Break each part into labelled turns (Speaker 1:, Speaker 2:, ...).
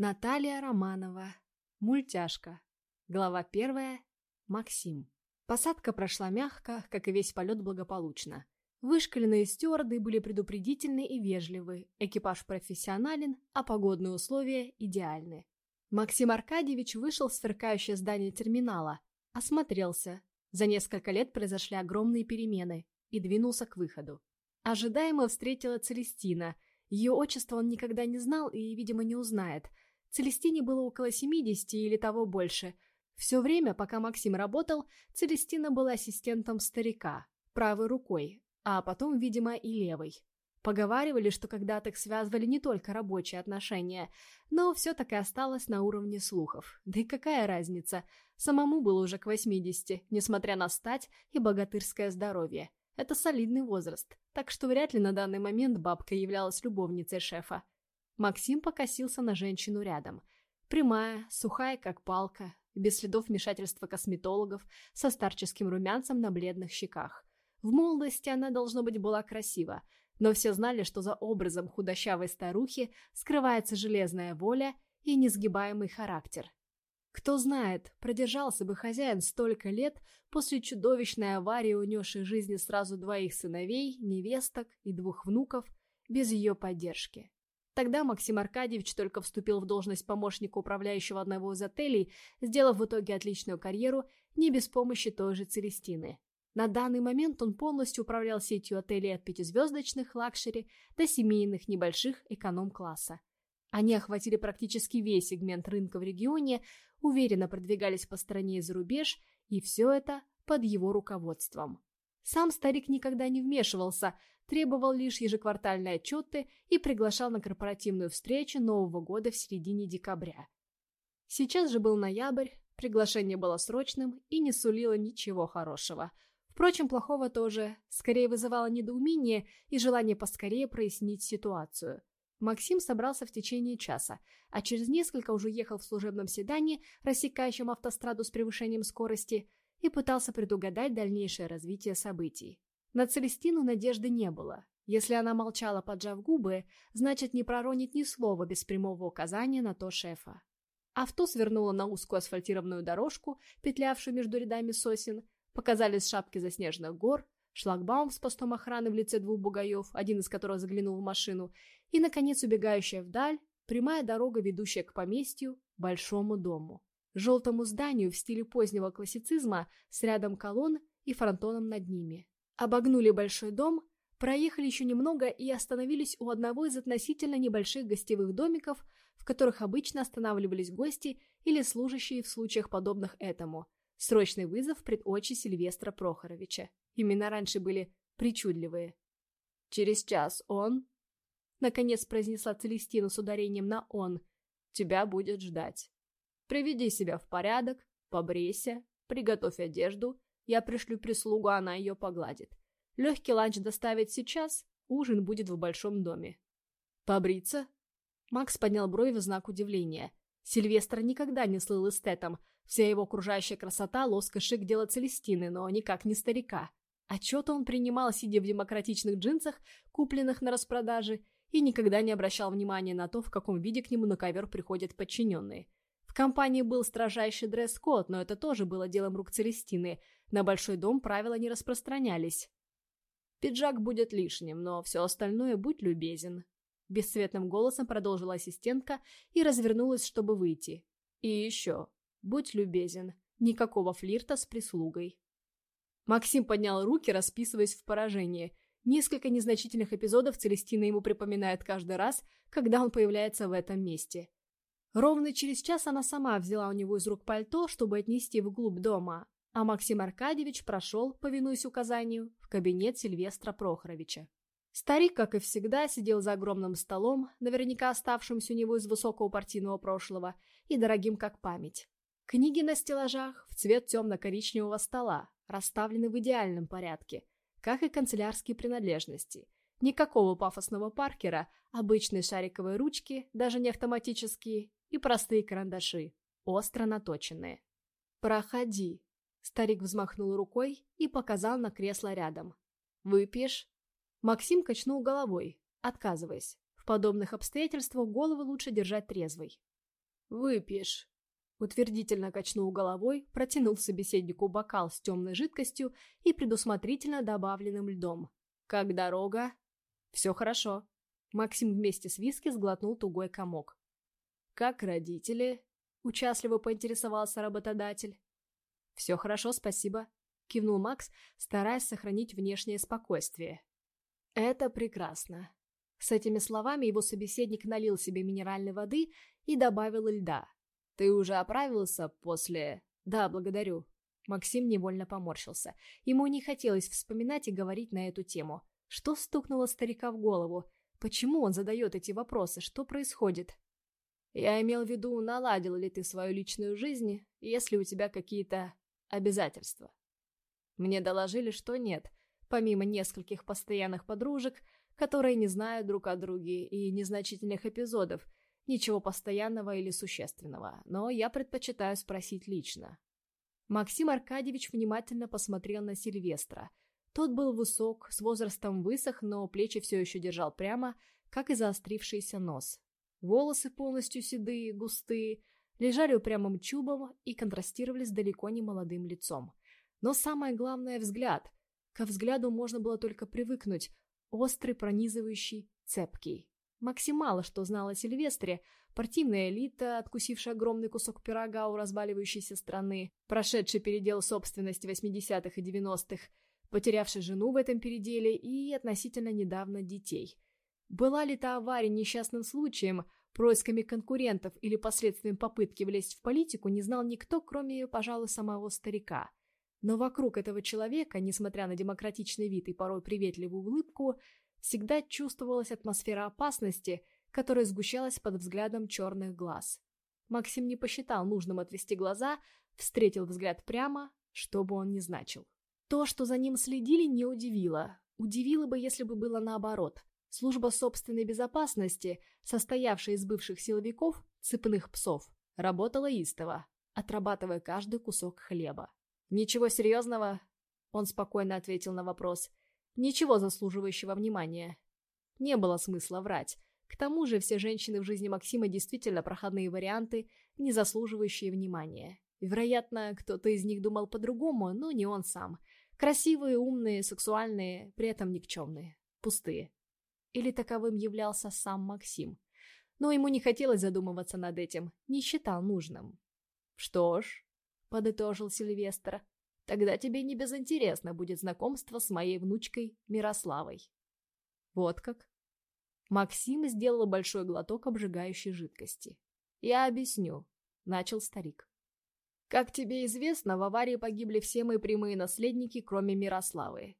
Speaker 1: Наталья Романова. Мультяшка. Глава первая. Максим. Посадка прошла мягко, как и весь полет благополучно. Вышкаленные стюарды были предупредительны и вежливы, экипаж профессионален, а погодные условия идеальны. Максим Аркадьевич вышел в сверкающее здание терминала, осмотрелся. За несколько лет произошли огромные перемены и двинулся к выходу. Ожидаемо встретила Целестина. Ее отчество он никогда не знал и, видимо, не узнает – Целестине было около 70 или того больше. Все время, пока Максим работал, Целестина была ассистентом старика, правой рукой, а потом, видимо, и левой. Поговаривали, что когда-то их связывали не только рабочие отношения, но все так и осталось на уровне слухов. Да и какая разница? Самому было уже к 80, несмотря на стать и богатырское здоровье. Это солидный возраст, так что вряд ли на данный момент бабка являлась любовницей шефа. Максим покосился на женщину рядом. Прямая, сухая, как палка, без следов вмешательства косметологов, со старческим румянцем на бледных щеках. В молодости она, должно быть, была красива, но все знали, что за образом худощавой старухи скрывается железная воля и несгибаемый характер. Кто знает, продержался бы хозяин столько лет после чудовищной аварии, унесшей жизни сразу двоих сыновей, невесток и двух внуков, без ее поддержки. Тогда Максим Аркадьевич только вступил в должность помощника управляющего одного из отелей, сделав в итоге отличную карьеру не без помощи той же Целестины. На данный момент он полностью управлял сетью отелей от пятизвездочных лакшери до семейных небольших эконом-класса. Они охватили практически весь сегмент рынка в регионе, уверенно продвигались по стране и за рубеж, и все это под его руководством. Сам старик никогда не вмешивался, требовал лишь ежеквартальные отчеты и приглашал на корпоративную встречу Нового года в середине декабря. Сейчас же был ноябрь, приглашение было срочным и не сулило ничего хорошего. Впрочем, плохого тоже, скорее вызывало недоумение и желание поскорее прояснить ситуацию. Максим собрался в течение часа, а через несколько уже ехал в служебном седане, рассекающем автостраду с превышением скорости, и пытался предугадать дальнейшее развитие событий. На Целестину надежды не было. Если она молчала, поджав губы, значит, не проронит ни слова без прямого указания на то шефа. Авто свернуло на узкую асфальтированную дорожку, петлявшую между рядами сосен, показались шапки заснеженных гор, шлагбаум с постом охраны в лице двух бугаев, один из которых заглянул в машину, и, наконец, убегающая вдаль, прямая дорога, ведущая к поместью, большому дому. Желтому зданию в стиле позднего классицизма с рядом колонн и фронтоном над ними. Обогнули большой дом, проехали еще немного и остановились у одного из относительно небольших гостевых домиков, в которых обычно останавливались гости или служащие в случаях подобных этому. Срочный вызов пред очи Сильвестра Прохоровича. Имена раньше были причудливые. «Через час он...» Наконец произнесла Целестина с ударением на «он». «Тебя будет ждать. Приведи себя в порядок, побрейся, приготовь одежду я пришлю прислугу, она ее погладит. Легкий ланч доставить сейчас, ужин будет в большом доме. Побриться? Макс поднял брови в знак удивления. Сильвестр никогда не слыл эстетом. Вся его окружающая красота, лоск шик дело Целестины, но никак не старика. Отчеты он принимал, сидя в демократичных джинсах, купленных на распродаже, и никогда не обращал внимания на то, в каком виде к нему на ковер приходят подчиненные. Компании был строжайший дресс-код, но это тоже было делом рук Целестины. На большой дом правила не распространялись. Пиджак будет лишним, но все остальное будь любезен. Бесцветным голосом продолжила ассистентка и развернулась, чтобы выйти. И еще, будь любезен, никакого флирта с прислугой. Максим поднял руки, расписываясь в поражении. Несколько незначительных эпизодов Целестина ему припоминает каждый раз, когда он появляется в этом месте. Ровно через час она сама взяла у него из рук пальто, чтобы отнести вглубь дома, а Максим Аркадьевич прошел, повинуясь указанию, в кабинет Сильвестра Прохоровича. Старик, как и всегда, сидел за огромным столом, наверняка оставшимся у него из высокого партийного прошлого, и дорогим как память. Книги на стеллажах в цвет темно-коричневого стола, расставлены в идеальном порядке, как и канцелярские принадлежности. Никакого пафосного паркера, обычные шариковые ручки, даже не автоматические, и простые карандаши, остро наточенные. «Проходи», — старик взмахнул рукой и показал на кресло рядом. «Выпьешь?» Максим качнул головой, отказываясь. В подобных обстоятельствах голову лучше держать трезвой. «Выпьешь». Утвердительно качнул головой, протянул собеседнику бокал с темной жидкостью и предусмотрительно добавленным льдом. «Как дорога?» «Все хорошо». Максим вместе с виски сглотнул тугой комок. «Как родители?» — участливо поинтересовался работодатель. «Все хорошо, спасибо», — кивнул Макс, стараясь сохранить внешнее спокойствие. «Это прекрасно». С этими словами его собеседник налил себе минеральной воды и добавил льда. «Ты уже оправился после...» «Да, благодарю». Максим невольно поморщился. Ему не хотелось вспоминать и говорить на эту тему. Что стукнуло старика в голову? Почему он задает эти вопросы? Что происходит? Я имел в виду, наладил ли ты свою личную жизнь, если у тебя какие-то обязательства. Мне доложили, что нет, помимо нескольких постоянных подружек, которые не знают друг о друге и незначительных эпизодов, ничего постоянного или существенного, но я предпочитаю спросить лично. Максим Аркадьевич внимательно посмотрел на Сильвестра. Тот был высок, с возрастом высох, но плечи все еще держал прямо, как и заострившийся нос. Волосы полностью седые, густые, лежали упрямым чубом и контрастировали с далеко не молодым лицом. Но самое главное — взгляд. Ко взгляду можно было только привыкнуть. Острый, пронизывающий, цепкий. Максим мало что знал о Сильвестре. Партийная элита, откусившая огромный кусок пирога у разваливающейся страны, прошедший передел собственности 80-х и 90-х, потерявший жену в этом переделе и относительно недавно детей. Была ли та авария несчастным случаем, происками конкурентов или последствием попытки влезть в политику, не знал никто, кроме, пожалуй, самого старика. Но вокруг этого человека, несмотря на демократичный вид и порой приветливую улыбку, всегда чувствовалась атмосфера опасности, которая сгущалась под взглядом черных глаз. Максим не посчитал нужным отвести глаза, встретил взгляд прямо, что бы он ни значил. То, что за ним следили, не удивило. Удивило бы, если бы было наоборот. Служба собственной безопасности, состоявшая из бывших силовиков, цепных псов, работала истово, отрабатывая каждый кусок хлеба. «Ничего серьезного?» Он спокойно ответил на вопрос. «Ничего заслуживающего внимания». Не было смысла врать. К тому же все женщины в жизни Максима действительно проходные варианты, не заслуживающие внимания. Вероятно, кто-то из них думал по-другому, но не он сам. Красивые, умные, сексуальные, при этом никчемные. Пустые. Или таковым являлся сам Максим. Но ему не хотелось задумываться над этим, не считал нужным. «Что ж», — подытожил Сильвестр, — «тогда тебе не безинтересно будет знакомство с моей внучкой Мирославой». «Вот как?» Максим сделал большой глоток обжигающей жидкости. «Я объясню», — начал старик. «Как тебе известно, в аварии погибли все мои прямые наследники, кроме Мирославы.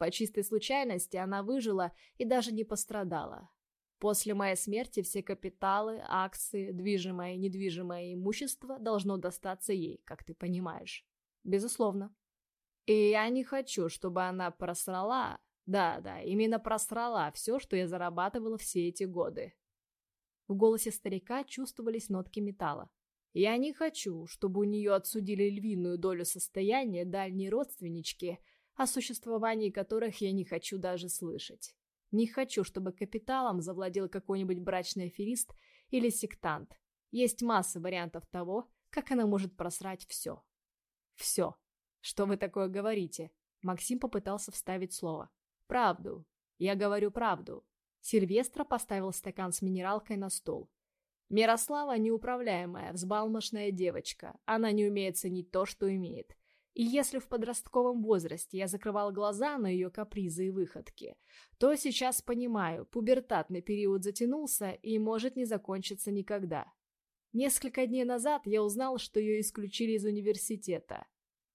Speaker 1: По чистой случайности она выжила и даже не пострадала. После моей смерти все капиталы, акции, движимое и недвижимое имущество должно достаться ей, как ты понимаешь. Безусловно. И я не хочу, чтобы она просрала, да-да, именно просрала все, что я зарабатывала все эти годы. В голосе старика чувствовались нотки металла. Я не хочу, чтобы у нее отсудили львиную долю состояния дальние родственнички – о существовании которых я не хочу даже слышать. Не хочу, чтобы капиталом завладел какой-нибудь брачный аферист или сектант. Есть масса вариантов того, как она может просрать все. Все. Что вы такое говорите? Максим попытался вставить слово. Правду. Я говорю правду. Сильвестра поставил стакан с минералкой на стол. Мирослава неуправляемая, взбалмошная девочка. Она не умеет ценить то, что имеет. И если в подростковом возрасте я закрывал глаза на ее капризы и выходки, то сейчас понимаю, пубертатный период затянулся и может не закончиться никогда. Несколько дней назад я узнал, что ее исключили из университета.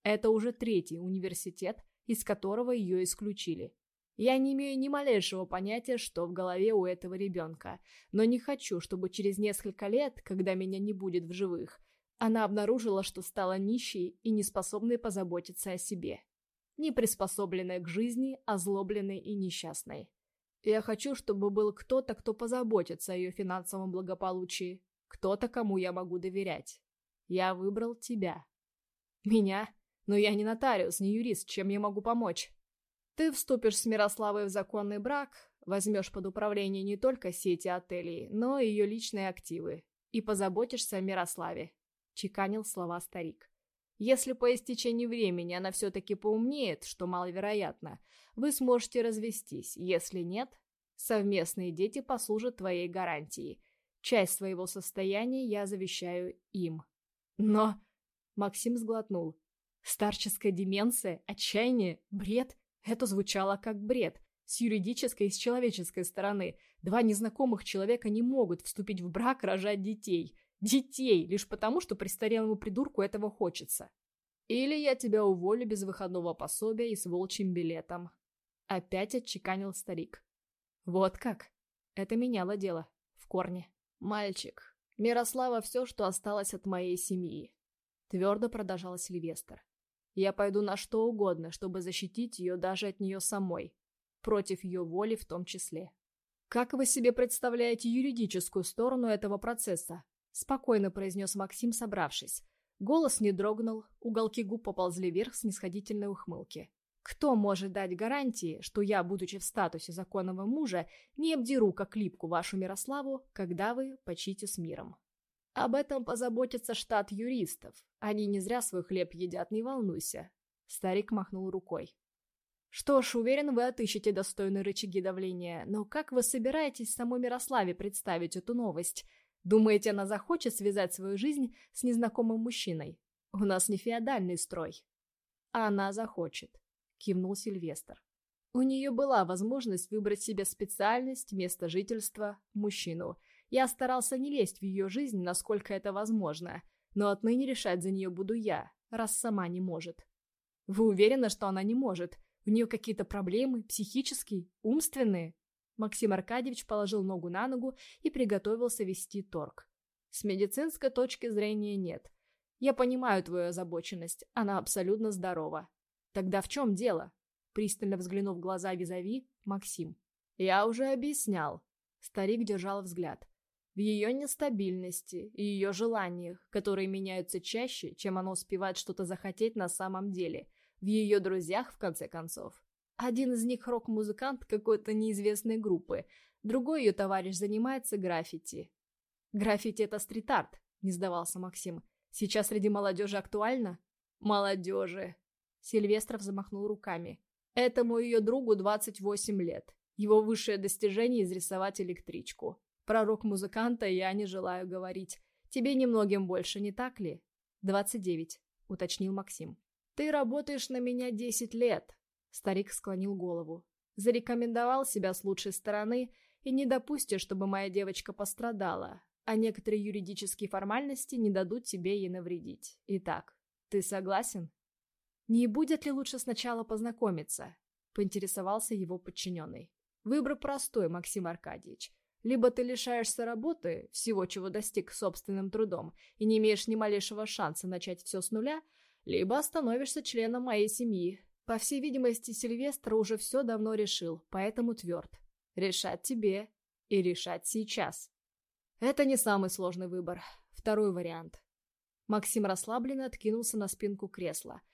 Speaker 1: Это уже третий университет, из которого ее исключили. Я не имею ни малейшего понятия, что в голове у этого ребенка, но не хочу, чтобы через несколько лет, когда меня не будет в живых, она обнаружила, что стала нищей и неспособной позаботиться о себе. Не приспособленной к жизни, озлобленной и несчастной. Я хочу, чтобы был кто-то, кто позаботится о ее финансовом благополучии. Кто-то, кому я могу доверять. Я выбрал тебя. Меня? Но я не нотариус, не юрист, чем я могу помочь? Ты вступишь с Мирославой в законный брак, возьмешь под управление не только сети отелей, но и ее личные активы, и позаботишься о Мирославе», — чеканил слова старик. «Если по истечении времени она все-таки поумнеет, что маловероятно, вы сможете развестись. Если нет, совместные дети послужат твоей гарантией. Часть своего состояния я завещаю им». «Но...» — Максим сглотнул. «Старческая деменция? Отчаяние? Бред?» Это звучало как бред. С юридической и с человеческой стороны. Два незнакомых человека не могут вступить в брак, рожать детей. Детей, лишь потому, что престарелому придурку этого хочется. Или я тебя уволю без выходного пособия и с волчьим билетом. Опять отчеканил старик. Вот как? Это меняло дело. В корне. Мальчик. Мирослава все, что осталось от моей семьи. Твердо продолжал Сильвестр. Я пойду на что угодно, чтобы защитить ее даже от нее самой. Против ее воли в том числе. «Как вы себе представляете юридическую сторону этого процесса?» Спокойно произнес Максим, собравшись. Голос не дрогнул, уголки губ поползли вверх с нисходительной ухмылки. «Кто может дать гарантии, что я, будучи в статусе законного мужа, не обдеру как липку вашу Мирославу, когда вы почите с миром?» Об этом позаботится штат юристов. Они не зря свой хлеб едят, не волнуйся. Старик махнул рукой. Что ж, уверен, вы отыщете достойные рычаги давления, но как вы собираетесь самой Мирославе представить эту новость? Думаете, она захочет связать свою жизнь с незнакомым мужчиной? У нас не феодальный строй. Она захочет, кивнул Сильвестр. У нее была возможность выбрать себе специальность, место жительства, мужчину – я старался не лезть в ее жизнь, насколько это возможно, но отныне решать за нее буду я, раз сама не может. Вы уверены, что она не может? У нее какие-то проблемы, психические, умственные? Максим Аркадьевич положил ногу на ногу и приготовился вести торг. С медицинской точки зрения нет. Я понимаю твою озабоченность, она абсолютно здорова. Тогда в чем дело? Пристально взглянув в глаза Визави, Максим. Я уже объяснял. Старик держал взгляд в ее нестабильности и ее желаниях, которые меняются чаще, чем она успевает что-то захотеть на самом деле, в ее друзьях, в конце концов. Один из них рок-музыкант какой-то неизвестной группы, другой ее товарищ занимается граффити. «Граффити — это стрит-арт», — не сдавался Максим. «Сейчас среди молодежи актуально?» «Молодежи!» Сильвестров замахнул руками. «Этому ее другу 28 лет. Его высшее достижение — изрисовать электричку. Пророк музыканта я не желаю говорить. Тебе немногим больше, не так ли? Двадцать девять, уточнил Максим. Ты работаешь на меня десять лет. Старик склонил голову. Зарекомендовал себя с лучшей стороны и не допустишь, чтобы моя девочка пострадала, а некоторые юридические формальности не дадут тебе ей навредить. Итак, ты согласен? Не будет ли лучше сначала познакомиться? Поинтересовался его подчиненный. Выбор простой, Максим Аркадьевич. Либо ты лишаешься работы, всего, чего достиг собственным трудом, и не имеешь ни малейшего шанса начать все с нуля, либо становишься членом моей семьи. По всей видимости, Сильвестр уже все давно решил, поэтому тверд. Решать тебе и решать сейчас. Это не самый сложный выбор. Второй вариант. Максим расслабленно откинулся на спинку кресла –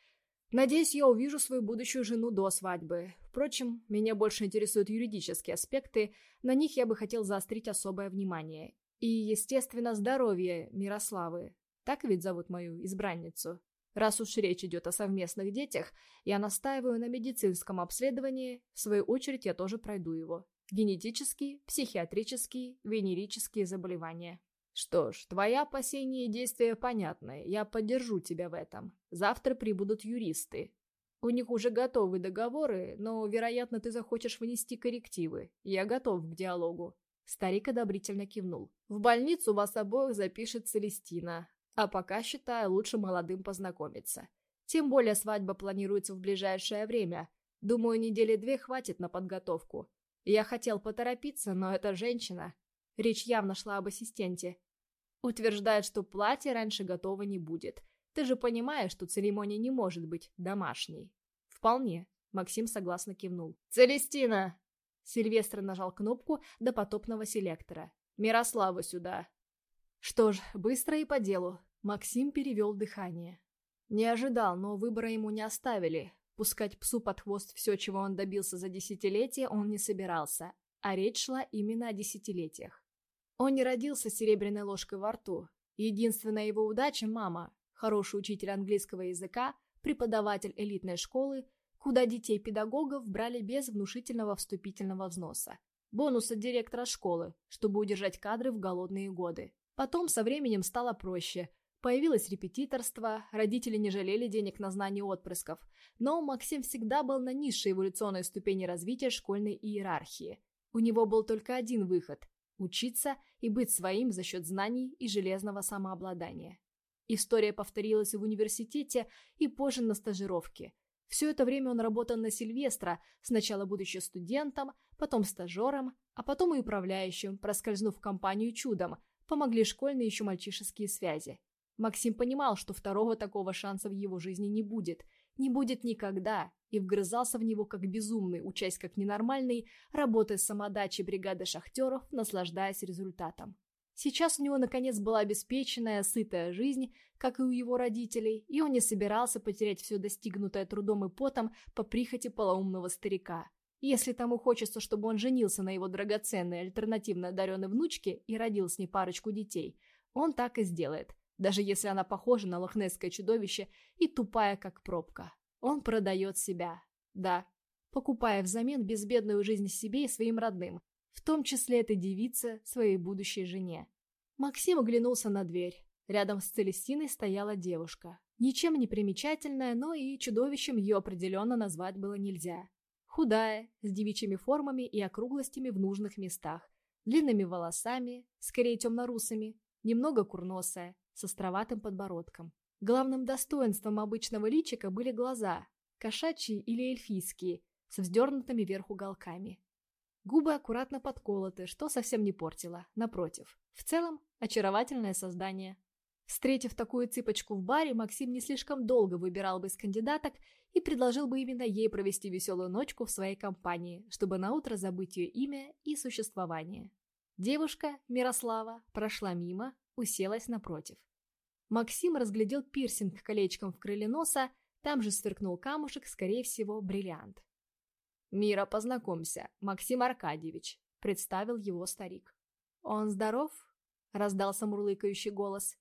Speaker 1: Надеюсь, я увижу свою будущую жену до свадьбы. Впрочем, меня больше интересуют юридические аспекты, на них я бы хотел заострить особое внимание. И, естественно, здоровье Мирославы. Так ведь зовут мою избранницу. Раз уж речь идет о совместных детях, я настаиваю на медицинском обследовании, в свою очередь я тоже пройду его. Генетические, психиатрические, венерические заболевания. Что ж, твои опасения и действия понятны, я поддержу тебя в этом. Завтра прибудут юристы. У них уже готовы договоры, но, вероятно, ты захочешь внести коррективы. Я готов к диалогу. Старик одобрительно кивнул. В больницу вас обоих запишет Целестина. А пока, считаю, лучше молодым познакомиться. Тем более свадьба планируется в ближайшее время. Думаю, недели две хватит на подготовку. Я хотел поторопиться, но эта женщина... Речь явно шла об ассистенте. Утверждает, что платье раньше готово не будет. Ты же понимаешь, что церемония не может быть домашней. Вполне. Максим согласно кивнул. «Целестина!» Сильвестр нажал кнопку до потопного селектора. «Мирославу сюда!» Что ж, быстро и по делу. Максим перевел дыхание. Не ожидал, но выбора ему не оставили. Пускать псу под хвост все, чего он добился за десятилетие, он не собирался. А речь шла именно о десятилетиях. Он не родился с серебряной ложкой во рту. Единственная его удача – мама, хороший учитель английского языка, преподаватель элитной школы, куда детей педагогов брали без внушительного вступительного взноса. Бонус от директора школы, чтобы удержать кадры в голодные годы. Потом со временем стало проще. Появилось репетиторство, родители не жалели денег на знание отпрысков. Но Максим всегда был на низшей эволюционной ступени развития школьной иерархии. У него был только один выход – учиться и быть своим за счет знаний и железного самообладания. История повторилась и в университете, и позже на стажировке. Все это время он работал на Сильвестра, сначала будучи студентом, потом стажером, а потом и управляющим, проскользнув в компанию чудом, помогли школьные еще мальчишеские связи. Максим понимал, что второго такого шанса в его жизни не будет, не будет никогда, и вгрызался в него как безумный, учась как ненормальный, работая с самодачей бригады шахтеров, наслаждаясь результатом. Сейчас у него, наконец, была обеспеченная, сытая жизнь, как и у его родителей, и он не собирался потерять все достигнутое трудом и потом по прихоти полоумного старика. Если тому хочется, чтобы он женился на его драгоценной, альтернативно одаренной внучке и родил с ней парочку детей, он так и сделает, даже если она похожа на лохнесское чудовище и тупая, как пробка. Он продает себя, да, покупая взамен безбедную жизнь себе и своим родным, в том числе этой девице, своей будущей жене. Максим оглянулся на дверь. Рядом с Целестиной стояла девушка. Ничем не примечательная, но и чудовищем ее определенно назвать было нельзя. Худая, с девичьими формами и округлостями в нужных местах, длинными волосами, скорее темно-русыми, немного курносая, с островатым подбородком. Главным достоинством обычного личика были глаза, кошачьи или эльфийские, с вздернутыми вверх уголками. Губы аккуратно подколоты, что совсем не портило, напротив. В целом, очаровательное создание. Встретив такую цыпочку в баре, Максим не слишком долго выбирал бы из кандидаток и предложил бы именно ей провести веселую ночку в своей компании, чтобы наутро забыть ее имя и существование. Девушка, Мирослава, прошла мимо, уселась напротив. Максим разглядел пирсинг колечком в крыле носа, там же сверкнул камушек, скорее всего, бриллиант. «Мира, познакомься, Максим Аркадьевич», — представил его старик. «Он здоров?» — раздался мурлыкающий голос.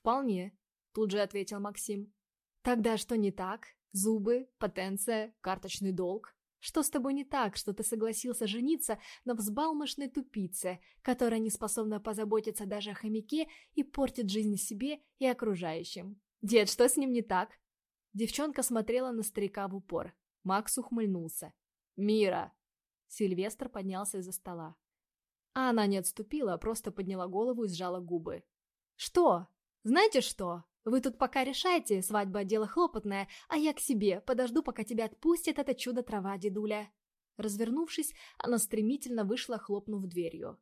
Speaker 1: «Вполне», — тут же ответил Максим. «Тогда что не так? Зубы, потенция, карточный долг? Что с тобой не так, что ты согласился жениться на взбалмошной тупице, которая не способна позаботиться даже о хомяке и портит жизнь себе и окружающим? Дед, что с ним не так?» Девчонка смотрела на старика в упор. Макс ухмыльнулся. «Мира!» Сильвестр поднялся из-за стола. А она не отступила, а просто подняла голову и сжала губы. «Что? Знаете что? Вы тут пока решайте, свадьба – дело хлопотное, а я к себе, подожду, пока тебя отпустит это чудо-трава, дедуля». Развернувшись, она стремительно вышла, хлопнув дверью.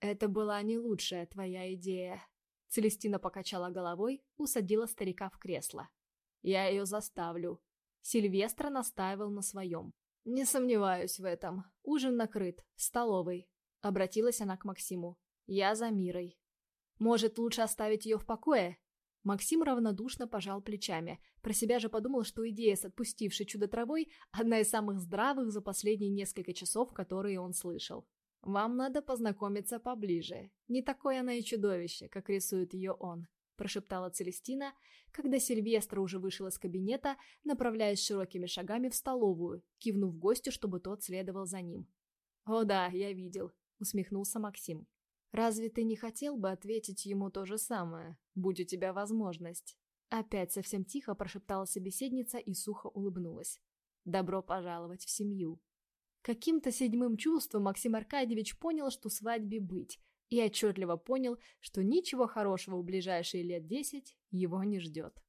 Speaker 1: «Это была не лучшая твоя идея». Целестина покачала головой, усадила старика в кресло. «Я ее заставлю». Сильвестра настаивал на своем. «Не сомневаюсь в этом. Ужин накрыт. В столовой». Обратилась она к Максиму. «Я за Мирой». «Может, лучше оставить ее в покое?» Максим равнодушно пожал плечами. Про себя же подумал, что идея с отпустившей чудо-травой – одна из самых здравых за последние несколько часов, которые он слышал. «Вам надо познакомиться поближе. Не такое она и чудовище, как рисует ее он», – прошептала Целестина, когда Сильвестр уже вышел из кабинета, направляясь широкими шагами в столовую, кивнув гостю, чтобы тот следовал за ним. «О да, я видел», — усмехнулся Максим. «Разве ты не хотел бы ответить ему то же самое, будь у тебя возможность?» Опять совсем тихо прошептала собеседница и сухо улыбнулась. «Добро пожаловать в семью». Каким-то седьмым чувством Максим Аркадьевич понял, что свадьбе быть, и отчетливо понял, что ничего хорошего в ближайшие лет десять его не ждет.